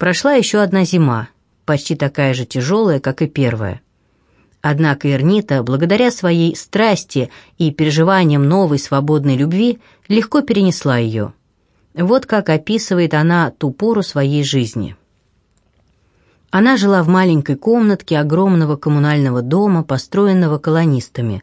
Прошла еще одна зима, почти такая же тяжелая, как и первая. Однако Эрнита, благодаря своей страсти и переживаниям новой свободной любви, легко перенесла ее. Вот как описывает она ту пору своей жизни. Она жила в маленькой комнатке огромного коммунального дома, построенного колонистами.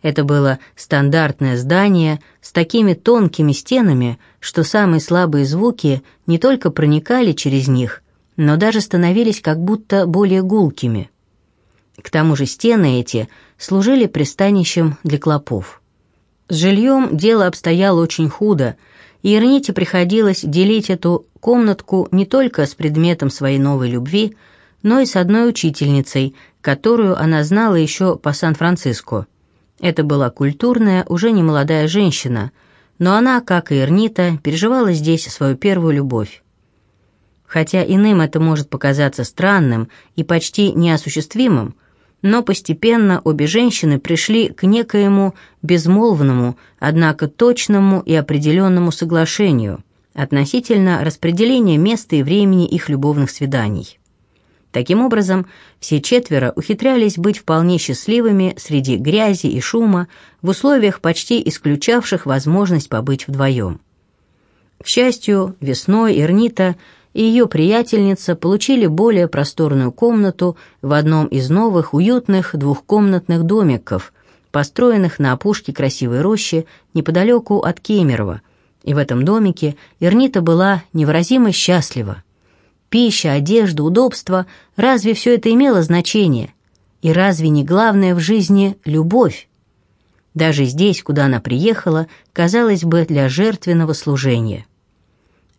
Это было стандартное здание с такими тонкими стенами, что самые слабые звуки не только проникали через них, но даже становились как будто более гулкими. К тому же стены эти служили пристанищем для клопов. С жильем дело обстояло очень худо, и Эрните приходилось делить эту комнатку не только с предметом своей новой любви, но и с одной учительницей, которую она знала еще по Сан-Франциско. Это была культурная, уже не молодая женщина, но она, как и Эрнита, переживала здесь свою первую любовь. Хотя иным это может показаться странным и почти неосуществимым, но постепенно обе женщины пришли к некоему безмолвному, однако точному и определенному соглашению относительно распределения места и времени их любовных свиданий. Таким образом, все четверо ухитрялись быть вполне счастливыми среди грязи и шума в условиях, почти исключавших возможность побыть вдвоем. К счастью, весной Эрнита и ее приятельница получили более просторную комнату в одном из новых уютных двухкомнатных домиков, построенных на опушке красивой рощи неподалеку от Кемерово, и в этом домике Эрнита была невыразимо счастлива. Пища, одежда, удобство – разве все это имело значение? И разве не главное в жизни – любовь? Даже здесь, куда она приехала, казалось бы, для жертвенного служения.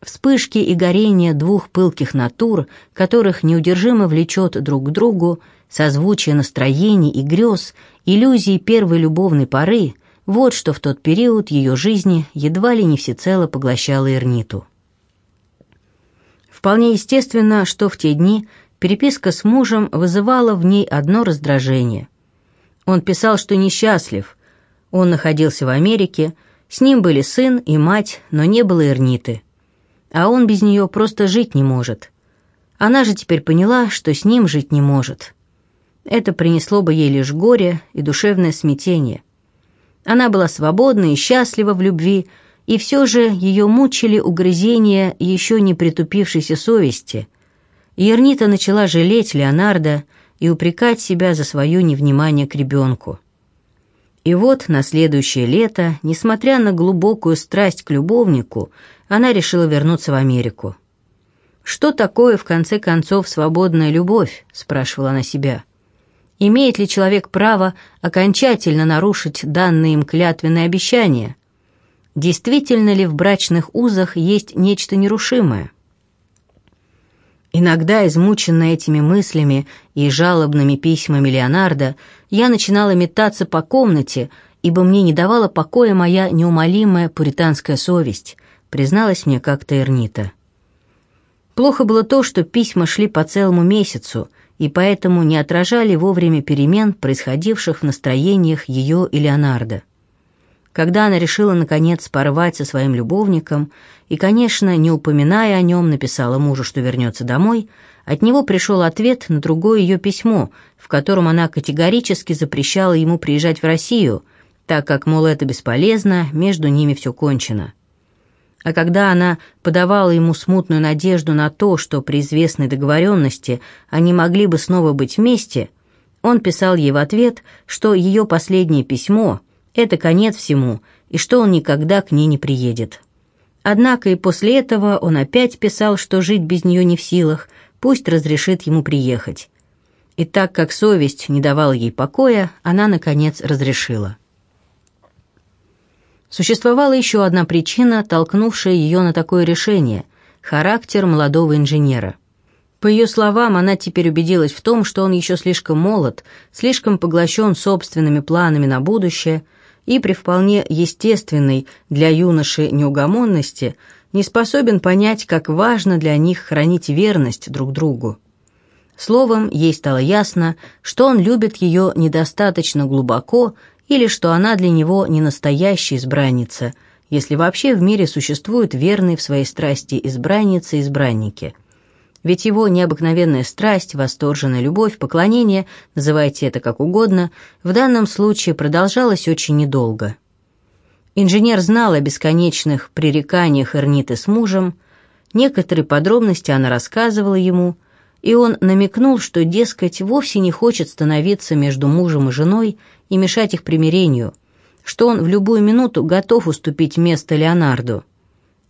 Вспышки и горение двух пылких натур, которых неудержимо влечет друг к другу, созвучие настроений и грез, иллюзии первой любовной поры – вот что в тот период ее жизни едва ли не всецело поглощало Эрниту. Вполне естественно, что в те дни переписка с мужем вызывала в ней одно раздражение. Он писал, что несчастлив. Он находился в Америке, с ним были сын и мать, но не было Эрниты. А он без нее просто жить не может. Она же теперь поняла, что с ним жить не может. Это принесло бы ей лишь горе и душевное смятение. Она была свободна и счастлива в любви, и все же ее мучили угрызения еще не притупившейся совести. Ернита начала жалеть Леонардо и упрекать себя за свое невнимание к ребенку. И вот на следующее лето, несмотря на глубокую страсть к любовнику, она решила вернуться в Америку. «Что такое, в конце концов, свободная любовь?» – спрашивала она себя. «Имеет ли человек право окончательно нарушить данные им клятвенные обещания?» Действительно ли в брачных узах есть нечто нерушимое. Иногда, измученная этими мыслями и жалобными письмами Леонардо, я начинала метаться по комнате, ибо мне не давала покоя моя неумолимая пуританская совесть, призналась мне как-то Эрнита. Плохо было то, что письма шли по целому месяцу, и поэтому не отражали вовремя перемен, происходивших в настроениях ее и Леонардо. Когда она решила, наконец, порвать со своим любовником и, конечно, не упоминая о нем, написала мужу, что вернется домой, от него пришел ответ на другое ее письмо, в котором она категорически запрещала ему приезжать в Россию, так как, мол, это бесполезно, между ними все кончено. А когда она подавала ему смутную надежду на то, что при известной договоренности они могли бы снова быть вместе, он писал ей в ответ, что ее последнее письмо — это конец всему, и что он никогда к ней не приедет. Однако и после этого он опять писал, что жить без нее не в силах, пусть разрешит ему приехать. И так как совесть не давала ей покоя, она, наконец, разрешила. Существовала еще одна причина, толкнувшая ее на такое решение – характер молодого инженера. По ее словам, она теперь убедилась в том, что он еще слишком молод, слишком поглощен собственными планами на будущее – и при вполне естественной для юноши неугомонности не способен понять, как важно для них хранить верность друг другу. Словом, ей стало ясно, что он любит ее недостаточно глубоко или что она для него не настоящая избранница, если вообще в мире существуют верные в своей страсти избранницы и избранники. Ведь его необыкновенная страсть, восторженная любовь, поклонение, называйте это как угодно, в данном случае продолжалась очень недолго. Инженер знал о бесконечных пререканиях Эрниты с мужем, некоторые подробности она рассказывала ему, и он намекнул, что, дескать, вовсе не хочет становиться между мужем и женой и мешать их примирению, что он в любую минуту готов уступить место Леонарду.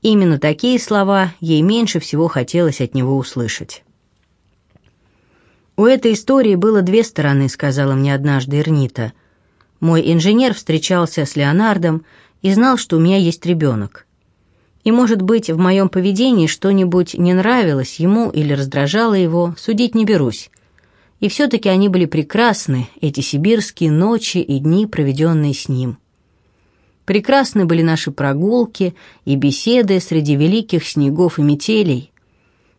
Именно такие слова ей меньше всего хотелось от него услышать. «У этой истории было две стороны», — сказала мне однажды Эрнита. «Мой инженер встречался с Леонардом и знал, что у меня есть ребенок. И, может быть, в моем поведении что-нибудь не нравилось ему или раздражало его, судить не берусь. И все-таки они были прекрасны, эти сибирские ночи и дни, проведенные с ним. Прекрасны были наши прогулки и беседы среди великих снегов и метелей.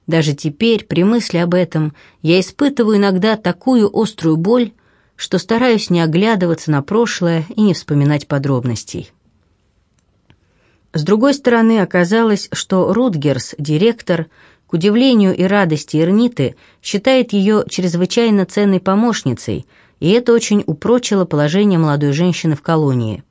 Даже теперь, при мысли об этом, я испытываю иногда такую острую боль, что стараюсь не оглядываться на прошлое и не вспоминать подробностей. С другой стороны, оказалось, что Рутгерс, директор, к удивлению и радости Эрниты, считает ее чрезвычайно ценной помощницей, и это очень упрочило положение молодой женщины в колонии.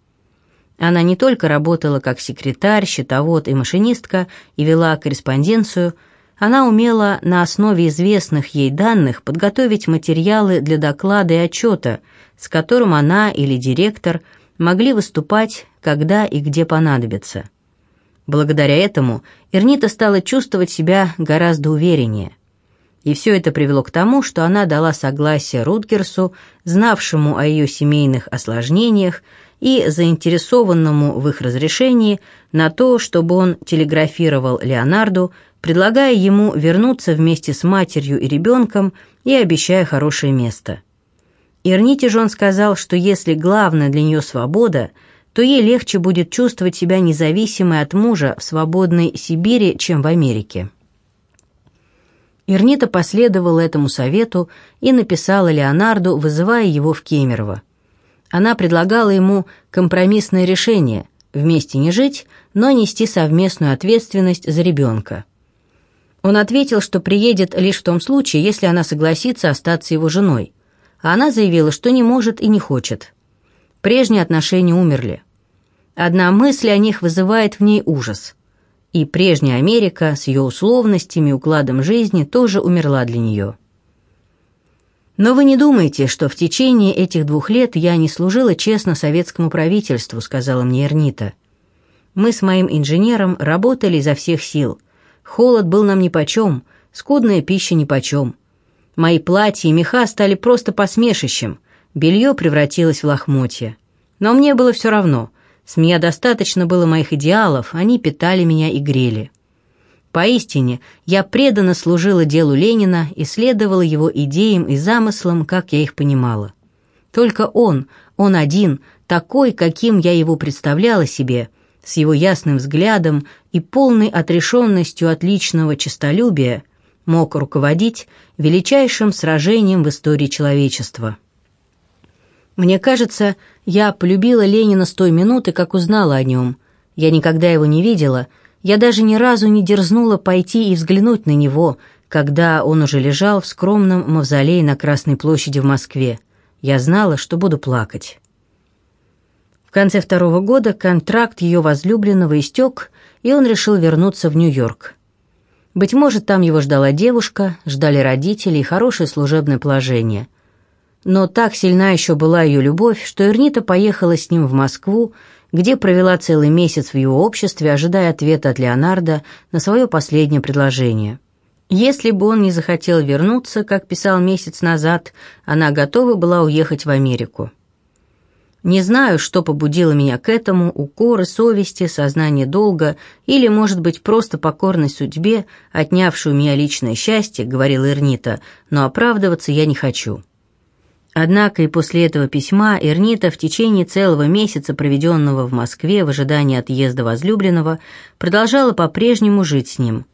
Она не только работала как секретарь, счетовод и машинистка и вела корреспонденцию, она умела на основе известных ей данных подготовить материалы для доклада и отчета, с которым она или директор могли выступать, когда и где понадобится. Благодаря этому Эрнита стала чувствовать себя гораздо увереннее. И все это привело к тому, что она дала согласие Рутгерсу, знавшему о ее семейных осложнениях, и заинтересованному в их разрешении на то, чтобы он телеграфировал Леонарду, предлагая ему вернуться вместе с матерью и ребенком и обещая хорошее место. Ирните же он сказал, что если главное для нее свобода, то ей легче будет чувствовать себя независимой от мужа в свободной Сибири, чем в Америке. Ирнита последовала этому совету и написала Леонарду, вызывая его в Кемерово. Она предлагала ему компромиссное решение – вместе не жить, но нести совместную ответственность за ребенка. Он ответил, что приедет лишь в том случае, если она согласится остаться его женой, а она заявила, что не может и не хочет. Прежние отношения умерли. Одна мысль о них вызывает в ней ужас. И прежняя Америка с ее условностями, укладом жизни тоже умерла для нее. Но вы не думаете, что в течение этих двух лет я не служила честно советскому правительству, сказала мне Эрнита. Мы с моим инженером работали изо всех сил. Холод был нам нипочем, скудная пища нипочем. Мои платья и меха стали просто посмешищем, белье превратилось в лохмотья. Но мне было все равно. С меня достаточно было моих идеалов, они питали меня и грели. Поистине, я преданно служила делу Ленина и следовала его идеям и замыслам, как я их понимала. Только он, он один, такой, каким я его представляла себе, с его ясным взглядом и полной отрешенностью от личного честолюбия, мог руководить величайшим сражением в истории человечества. Мне кажется, я полюбила Ленина с той минуты, как узнала о нем. Я никогда его не видела — я даже ни разу не дерзнула пойти и взглянуть на него, когда он уже лежал в скромном мавзолее на Красной площади в Москве. Я знала, что буду плакать. В конце второго года контракт ее возлюбленного истек, и он решил вернуться в Нью-Йорк. Быть может, там его ждала девушка, ждали родители и хорошее служебное положение. Но так сильна еще была ее любовь, что Эрнита поехала с ним в Москву где провела целый месяц в его обществе, ожидая ответа от Леонардо на свое последнее предложение. Если бы он не захотел вернуться, как писал месяц назад, она готова была уехать в Америку. Не знаю, что побудило меня к этому, укоры, совести, сознание долга или, может быть, просто покорность судьбе, отнявшую у меня личное счастье, говорил Эрнита, но оправдываться я не хочу. Однако и после этого письма Эрнита в течение целого месяца, проведенного в Москве в ожидании отъезда возлюбленного, продолжала по-прежнему жить с ним.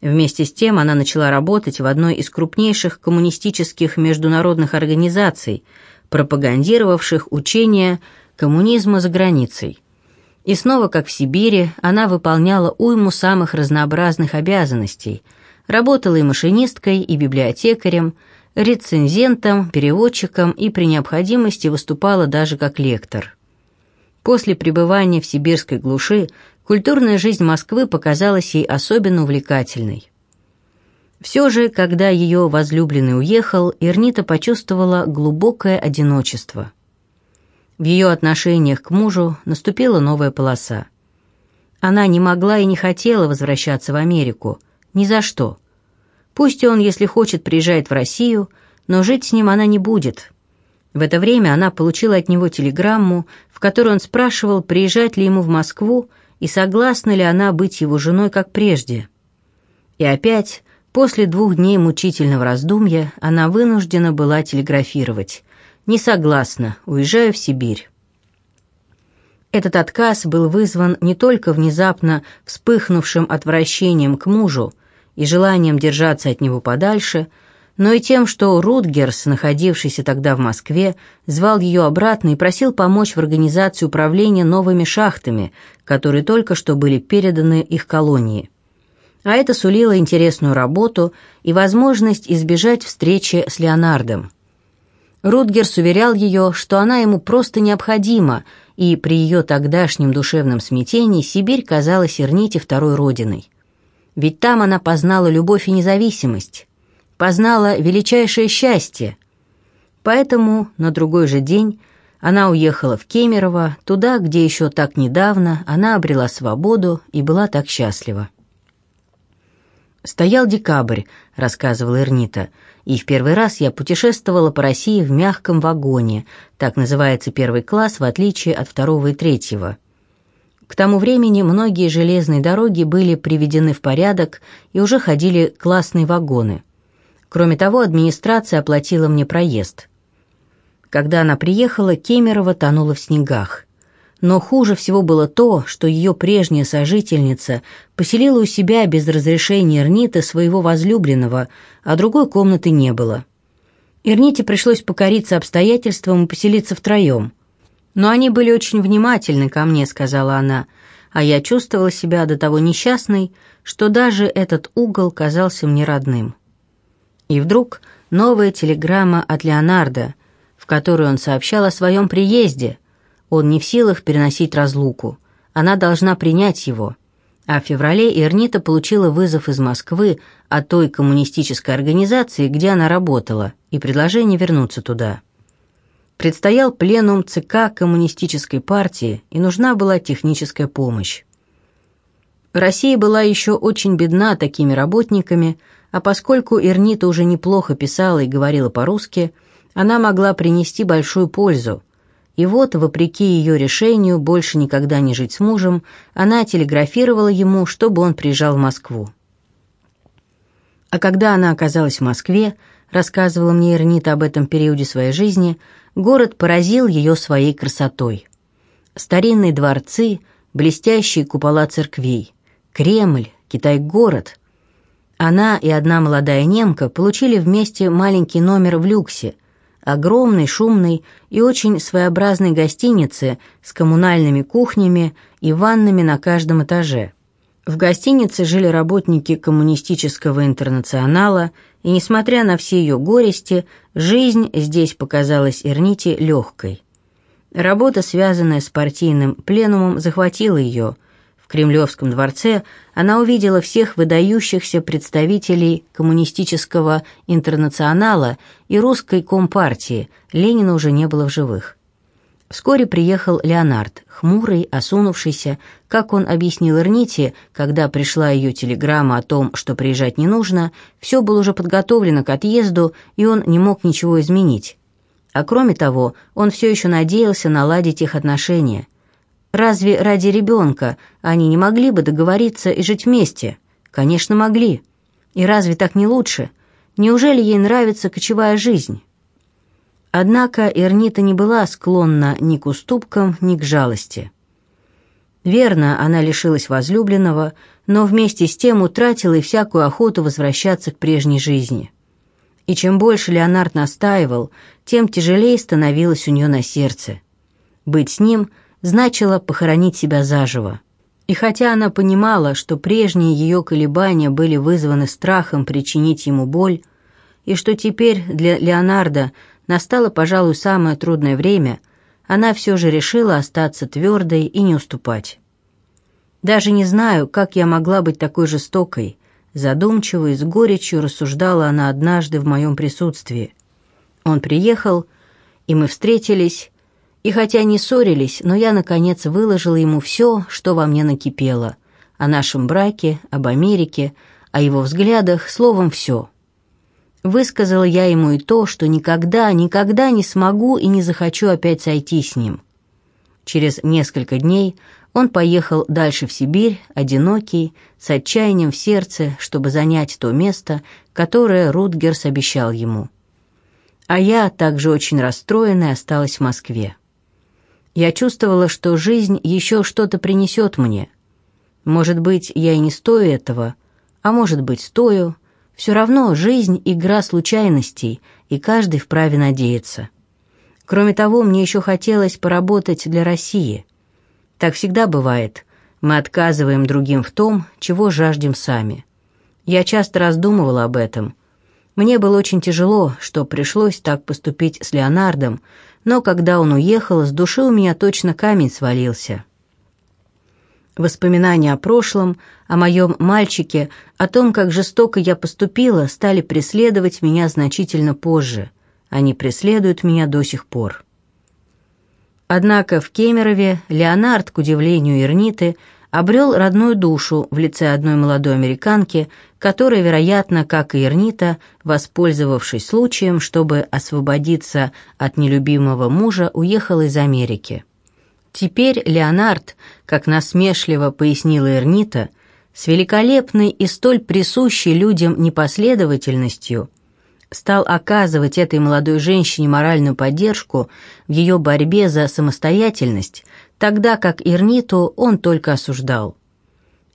Вместе с тем она начала работать в одной из крупнейших коммунистических международных организаций, пропагандировавших учение коммунизма за границей. И снова, как в Сибири, она выполняла уйму самых разнообразных обязанностей – Работала и машинисткой, и библиотекарем, рецензентом, переводчиком и при необходимости выступала даже как лектор. После пребывания в сибирской глуши культурная жизнь Москвы показалась ей особенно увлекательной. Все же, когда ее возлюбленный уехал, Эрнита почувствовала глубокое одиночество. В ее отношениях к мужу наступила новая полоса. Она не могла и не хотела возвращаться в Америку. Ни за что. Пусть он, если хочет, приезжает в Россию, но жить с ним она не будет. В это время она получила от него телеграмму, в которой он спрашивал, приезжать ли ему в Москву и согласна ли она быть его женой, как прежде. И опять, после двух дней мучительного раздумья, она вынуждена была телеграфировать. «Не согласна, уезжаю в Сибирь». Этот отказ был вызван не только внезапно вспыхнувшим отвращением к мужу и желанием держаться от него подальше – но и тем, что Рутгерс, находившийся тогда в Москве, звал ее обратно и просил помочь в организации управления новыми шахтами, которые только что были переданы их колонии. А это сулило интересную работу и возможность избежать встречи с Леонардом. Рутгерс уверял ее, что она ему просто необходима, и при ее тогдашнем душевном смятении Сибирь казалась Эрните второй родиной. Ведь там она познала любовь и независимость познала величайшее счастье. Поэтому на другой же день она уехала в Кемерово, туда, где еще так недавно она обрела свободу и была так счастлива. «Стоял декабрь», — рассказывала Эрнита, «и в первый раз я путешествовала по России в мягком вагоне, так называется первый класс, в отличие от второго и третьего». К тому времени многие железные дороги были приведены в порядок и уже ходили классные вагоны. Кроме того, администрация оплатила мне проезд. Когда она приехала, Кемерово тонула в снегах. Но хуже всего было то, что ее прежняя сожительница поселила у себя без разрешения Эрнита своего возлюбленного, а другой комнаты не было. Эрните пришлось покориться обстоятельствам и поселиться втроем. «Но они были очень внимательны ко мне», — сказала она, а я чувствовала себя до того несчастной, что даже этот угол казался мне родным. И вдруг новая телеграмма от Леонардо, в которой он сообщал о своем приезде. Он не в силах переносить разлуку. Она должна принять его. А в феврале Эрнита получила вызов из Москвы от той коммунистической организации, где она работала, и предложение вернуться туда. Предстоял пленум ЦК Коммунистической партии, и нужна была техническая помощь. Россия была еще очень бедна такими работниками, а поскольку Эрнита уже неплохо писала и говорила по-русски, она могла принести большую пользу. И вот, вопреки ее решению больше никогда не жить с мужем, она телеграфировала ему, чтобы он приезжал в Москву. А когда она оказалась в Москве, рассказывала мне Эрнита об этом периоде своей жизни, город поразил ее своей красотой. Старинные дворцы, блестящие купола церквей, Кремль, Китай-город — она и одна молодая немка получили вместе маленький номер в люксе, огромной, шумной и очень своеобразной гостинице с коммунальными кухнями и ваннами на каждом этаже. В гостинице жили работники коммунистического интернационала, и, несмотря на все ее горести, жизнь здесь показалась Эрните легкой. Работа, связанная с партийным пленумом, захватила ее – Кремлевском дворце она увидела всех выдающихся представителей коммунистического интернационала и русской компартии, Ленина уже не было в живых. Вскоре приехал Леонард, хмурый, осунувшийся, как он объяснил Эрните, когда пришла ее телеграмма о том, что приезжать не нужно, все было уже подготовлено к отъезду, и он не мог ничего изменить. А кроме того, он все еще надеялся наладить их отношения. Разве ради ребенка они не могли бы договориться и жить вместе? Конечно, могли. И разве так не лучше? Неужели ей нравится кочевая жизнь? Однако Эрнита не была склонна ни к уступкам, ни к жалости. Верно, она лишилась возлюбленного, но вместе с тем утратила и всякую охоту возвращаться к прежней жизни. И чем больше Леонард настаивал, тем тяжелее становилось у нее на сердце. Быть с ним значило похоронить себя заживо. И хотя она понимала, что прежние ее колебания были вызваны страхом причинить ему боль, и что теперь для Леонардо настало, пожалуй, самое трудное время, она все же решила остаться твердой и не уступать. «Даже не знаю, как я могла быть такой жестокой», задумчиво и с горечью рассуждала она однажды в моем присутствии. Он приехал, и мы встретились, и хотя не ссорились, но я, наконец, выложила ему все, что во мне накипело. О нашем браке, об Америке, о его взглядах, словом, все. Высказала я ему и то, что никогда, никогда не смогу и не захочу опять сойти с ним. Через несколько дней он поехал дальше в Сибирь, одинокий, с отчаянием в сердце, чтобы занять то место, которое Рутгерс обещал ему. А я, также очень расстроенная, осталась в Москве. Я чувствовала, что жизнь еще что-то принесет мне. Может быть, я и не стою этого, а может быть, стою. Все равно жизнь — игра случайностей, и каждый вправе надеяться. Кроме того, мне еще хотелось поработать для России. Так всегда бывает. Мы отказываем другим в том, чего жаждем сами. Я часто раздумывала об этом. Мне было очень тяжело, что пришлось так поступить с Леонардом, но когда он уехал, с души у меня точно камень свалился. Воспоминания о прошлом, о моем мальчике, о том, как жестоко я поступила, стали преследовать меня значительно позже. Они преследуют меня до сих пор. Однако в Кемерове Леонард, к удивлению Ирниты, обрел родную душу в лице одной молодой американки, которая, вероятно, как и Эрнита, воспользовавшись случаем, чтобы освободиться от нелюбимого мужа, уехала из Америки. Теперь Леонард, как насмешливо пояснила Эрнита, с великолепной и столь присущей людям непоследовательностью стал оказывать этой молодой женщине моральную поддержку в ее борьбе за самостоятельность, тогда как Ирниту он только осуждал.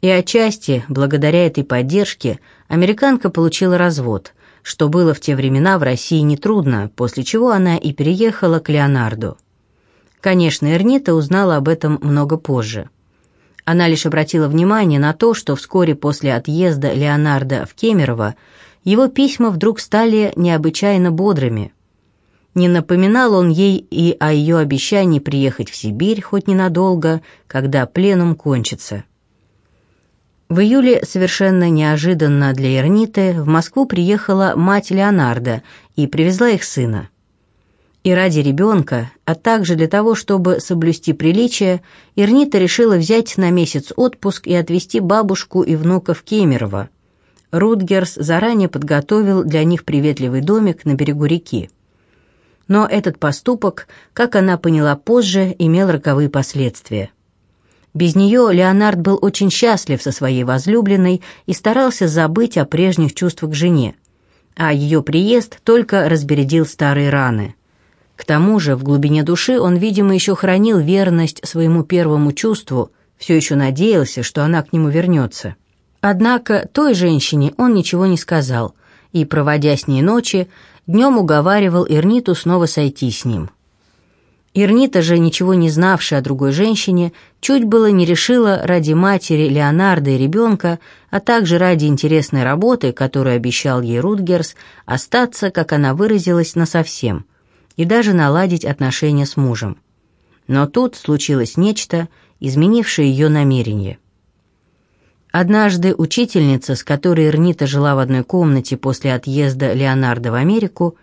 И отчасти, благодаря этой поддержке, американка получила развод, что было в те времена в России нетрудно, после чего она и переехала к Леонарду. Конечно, Эрнита узнала об этом много позже. Она лишь обратила внимание на то, что вскоре после отъезда Леонарда в Кемерово его письма вдруг стали необычайно бодрыми. Не напоминал он ей и о ее обещании приехать в Сибирь хоть ненадолго, когда пленум кончится. В июле совершенно неожиданно для Эрниты в Москву приехала мать Леонардо и привезла их сына. И ради ребенка, а также для того, чтобы соблюсти приличие, Эрнита решила взять на месяц отпуск и отвезти бабушку и внука в Кемерово. Рутгерс заранее подготовил для них приветливый домик на берегу реки. Но этот поступок, как она поняла позже, имел роковые последствия. Без нее Леонард был очень счастлив со своей возлюбленной и старался забыть о прежних чувствах к жене, а ее приезд только разбередил старые раны. К тому же в глубине души он, видимо, еще хранил верность своему первому чувству, все еще надеялся, что она к нему вернется. Однако той женщине он ничего не сказал, и, проводя с ней ночи, днем уговаривал Ирниту снова сойти с ним. Ирнита же, ничего не знавшая о другой женщине, чуть было не решила ради матери Леонардо и ребенка, а также ради интересной работы, которую обещал ей Рутгерс, остаться, как она выразилась, насовсем, и даже наладить отношения с мужем. Но тут случилось нечто, изменившее ее намерение. Однажды учительница, с которой Эрнита жила в одной комнате после отъезда Леонардо в Америку,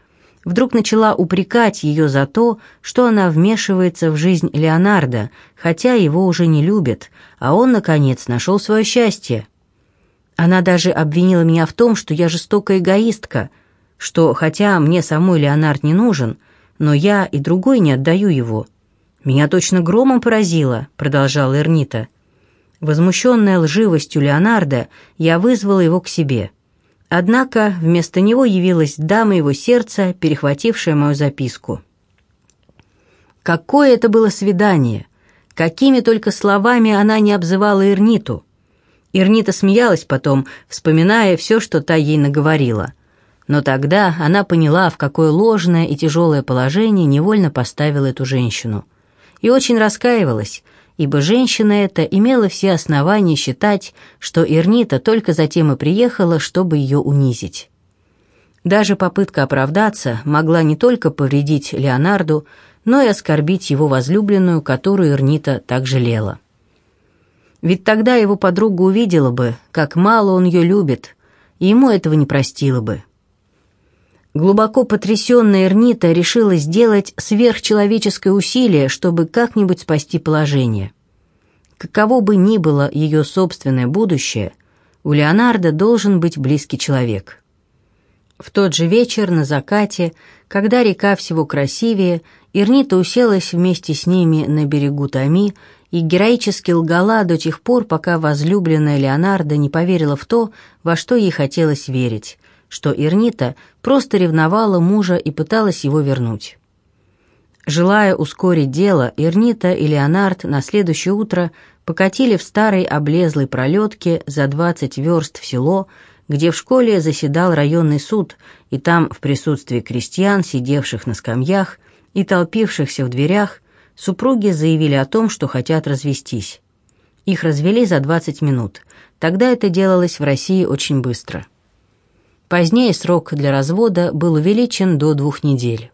вдруг начала упрекать ее за то, что она вмешивается в жизнь Леонардо, хотя его уже не любит, а он, наконец, нашел свое счастье. Она даже обвинила меня в том, что я жестокая эгоистка, что, хотя мне самой Леонард не нужен, но я и другой не отдаю его. «Меня точно громом поразило», — продолжала Эрнита. Возмущенная лживостью Леонардо, я вызвала его к себе. Однако вместо него явилась дама его сердца, перехватившая мою записку. Какое это было свидание! Какими только словами она не обзывала Ирниту. Ирнита смеялась потом, вспоминая все, что та ей наговорила. Но тогда она поняла, в какое ложное и тяжелое положение невольно поставила эту женщину. И очень раскаивалась, ибо женщина эта имела все основания считать, что Эрнита только затем и приехала, чтобы ее унизить. Даже попытка оправдаться могла не только повредить Леонарду, но и оскорбить его возлюбленную, которую Эрнита так жалела. Ведь тогда его подруга увидела бы, как мало он ее любит, и ему этого не простила бы. Глубоко потрясенная Эрнита решила сделать сверхчеловеческое усилие, чтобы как-нибудь спасти положение. Каково бы ни было ее собственное будущее, у Леонардо должен быть близкий человек. В тот же вечер на закате, когда река всего красивее, Эрнита уселась вместе с ними на берегу Томи и героически лгала до тех пор, пока возлюбленная Леонардо не поверила в то, во что ей хотелось верить, что Эрнита просто ревновала мужа и пыталась его вернуть. Желая ускорить дело, Эрнита и Леонард на следующее утро покатили в старой облезлой пролетке за 20 верст в село, где в школе заседал районный суд, и там, в присутствии крестьян, сидевших на скамьях и толпившихся в дверях, супруги заявили о том, что хотят развестись. Их развели за 20 минут. Тогда это делалось в России очень быстро. Позднее срок для развода был увеличен до двух недель.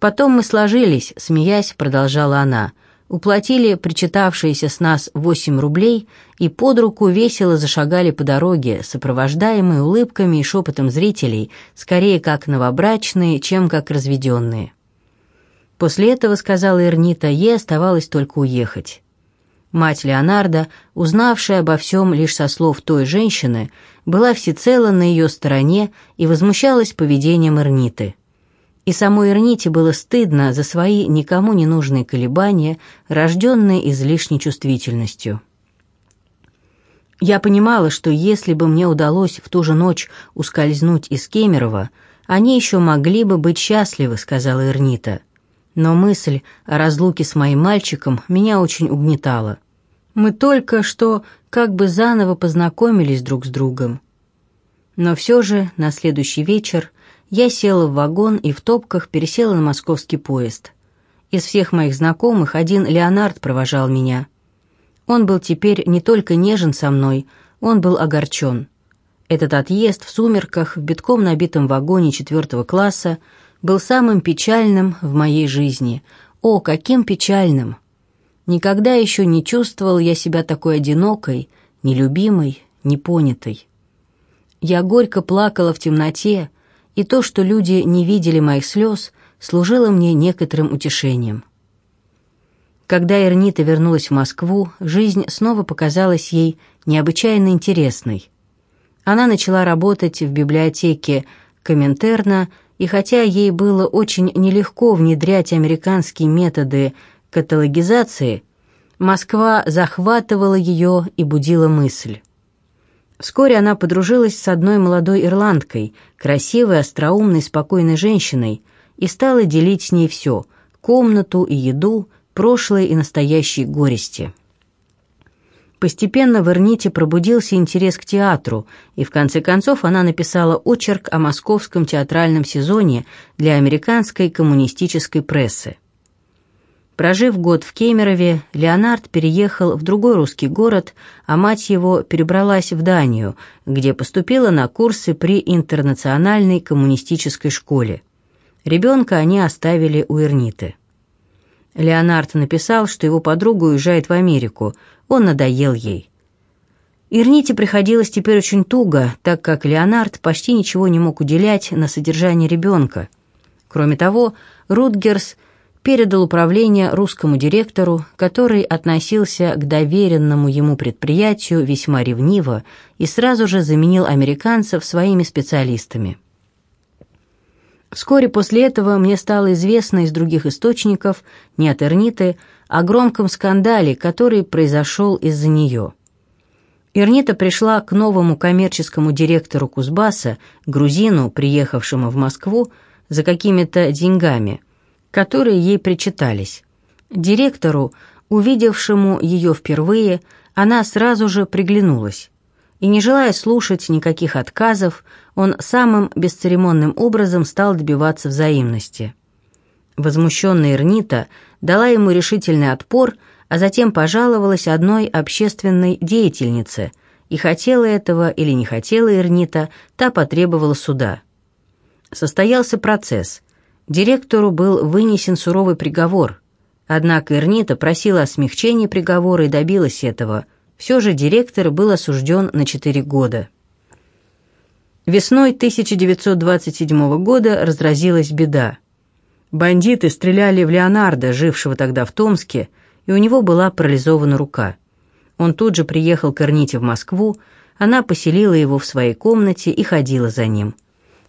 Потом мы сложились, смеясь, продолжала она, уплатили причитавшиеся с нас 8 рублей и под руку весело зашагали по дороге, сопровождаемые улыбками и шепотом зрителей, скорее как новобрачные, чем как разведенные. После этого, сказала Эрнита, ей оставалось только уехать. Мать Леонардо, узнавшая обо всем лишь со слов той женщины, была всецело на ее стороне и возмущалась поведением Эрниты. И самой Эрните было стыдно за свои никому не нужные колебания, рожденные излишней чувствительностью. Я понимала, что если бы мне удалось в ту же ночь ускользнуть из Кемерово, они еще могли бы быть счастливы, сказала Эрнита но мысль о разлуке с моим мальчиком меня очень угнетала. Мы только что как бы заново познакомились друг с другом. Но все же на следующий вечер я села в вагон и в топках пересела на московский поезд. Из всех моих знакомых один Леонард провожал меня. Он был теперь не только нежен со мной, он был огорчен. Этот отъезд в сумерках в битком набитом вагоне четвертого класса был самым печальным в моей жизни. О, каким печальным! Никогда еще не чувствовал я себя такой одинокой, нелюбимой, непонятой. Я горько плакала в темноте, и то, что люди не видели моих слез, служило мне некоторым утешением. Когда Эрнита вернулась в Москву, жизнь снова показалась ей необычайно интересной. Она начала работать в библиотеке Коминтерна и хотя ей было очень нелегко внедрять американские методы каталогизации, Москва захватывала ее и будила мысль. Вскоре она подружилась с одной молодой ирландкой, красивой, остроумной, спокойной женщиной, и стала делить с ней все – комнату и еду, прошлое и настоящие горести. Постепенно в Эрните пробудился интерес к театру, и в конце концов она написала очерк о московском театральном сезоне для американской коммунистической прессы. Прожив год в Кемерове, Леонард переехал в другой русский город, а мать его перебралась в Данию, где поступила на курсы при интернациональной коммунистической школе. Ребенка они оставили у Эрниты. Леонард написал, что его подруга уезжает в Америку, он надоел ей. Ирните приходилось теперь очень туго, так как Леонард почти ничего не мог уделять на содержание ребенка. Кроме того, Рутгерс передал управление русскому директору, который относился к доверенному ему предприятию весьма ревниво и сразу же заменил американцев своими специалистами. Вскоре после этого мне стало известно из других источников, не от Эрниты, о громком скандале, который произошел из-за нее. Эрнита пришла к новому коммерческому директору Кузбасса, грузину, приехавшему в Москву, за какими-то деньгами, которые ей причитались. Директору, увидевшему ее впервые, она сразу же приглянулась. И не желая слушать никаких отказов, он самым бесцеремонным образом стал добиваться взаимности. Возмущенная Эрнита дала ему решительный отпор, а затем пожаловалась одной общественной деятельнице, и хотела этого или не хотела Эрнита, та потребовала суда. Состоялся процесс. Директору был вынесен суровый приговор. Однако Эрнита просила о смягчении приговора и добилась этого. Все же директор был осужден на 4 года. Весной 1927 года разразилась беда. Бандиты стреляли в Леонардо, жившего тогда в Томске, и у него была парализована рука. Он тут же приехал к Эрните в Москву, она поселила его в своей комнате и ходила за ним.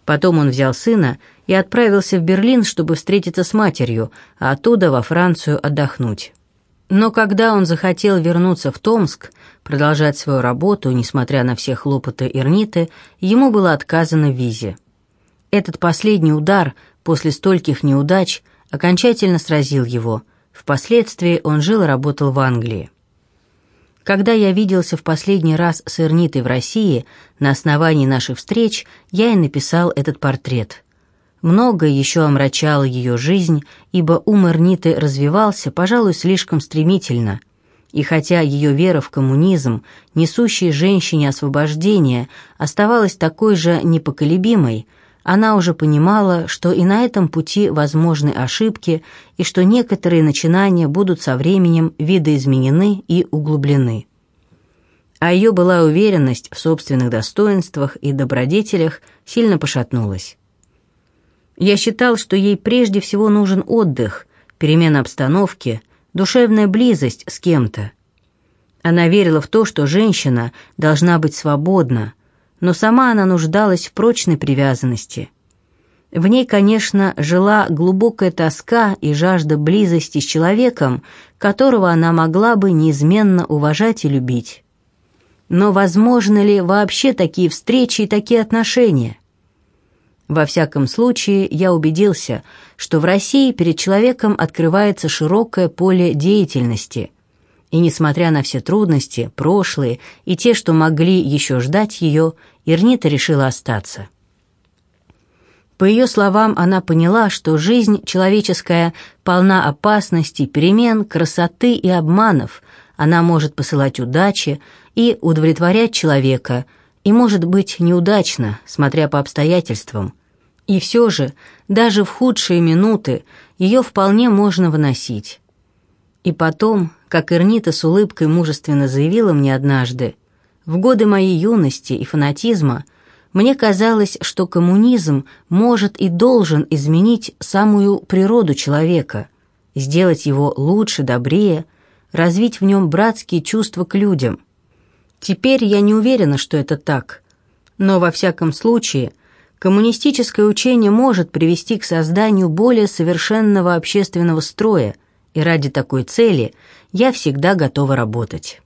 Потом он взял сына и отправился в Берлин, чтобы встретиться с матерью, а оттуда во Францию отдохнуть. Но когда он захотел вернуться в Томск, продолжать свою работу, несмотря на все хлопоты Эрниты, ему было отказано в визе. Этот последний удар после стольких неудач окончательно сразил его, Впоследствии он жил и работал в Англии. Когда я виделся в последний раз с Эрнитой в России, на основании наших встреч я и написал этот портрет. Многое еще омрачало ее жизнь, ибо ум Эрниты развивался, пожалуй, слишком стремительно. И хотя ее вера в коммунизм, несущий женщине освобождение, оставалась такой же непоколебимой – она уже понимала, что и на этом пути возможны ошибки, и что некоторые начинания будут со временем видоизменены и углублены. А ее была уверенность в собственных достоинствах и добродетелях сильно пошатнулась. Я считал, что ей прежде всего нужен отдых, перемена обстановки, душевная близость с кем-то. Она верила в то, что женщина должна быть свободна, но сама она нуждалась в прочной привязанности. В ней, конечно, жила глубокая тоска и жажда близости с человеком, которого она могла бы неизменно уважать и любить. Но возможны ли вообще такие встречи и такие отношения? Во всяком случае, я убедился, что в России перед человеком открывается широкое поле деятельности – и, несмотря на все трудности, прошлые и те, что могли еще ждать ее, Ирнита решила остаться. По ее словам, она поняла, что жизнь человеческая полна опасностей, перемен, красоты и обманов. Она может посылать удачи и удовлетворять человека, и может быть неудачно, смотря по обстоятельствам. И все же, даже в худшие минуты, ее вполне можно выносить. И потом, как Эрнита с улыбкой мужественно заявила мне однажды, в годы моей юности и фанатизма мне казалось, что коммунизм может и должен изменить самую природу человека, сделать его лучше, добрее, развить в нем братские чувства к людям. Теперь я не уверена, что это так, но во всяком случае коммунистическое учение может привести к созданию более совершенного общественного строя, и ради такой цели я всегда готова работать.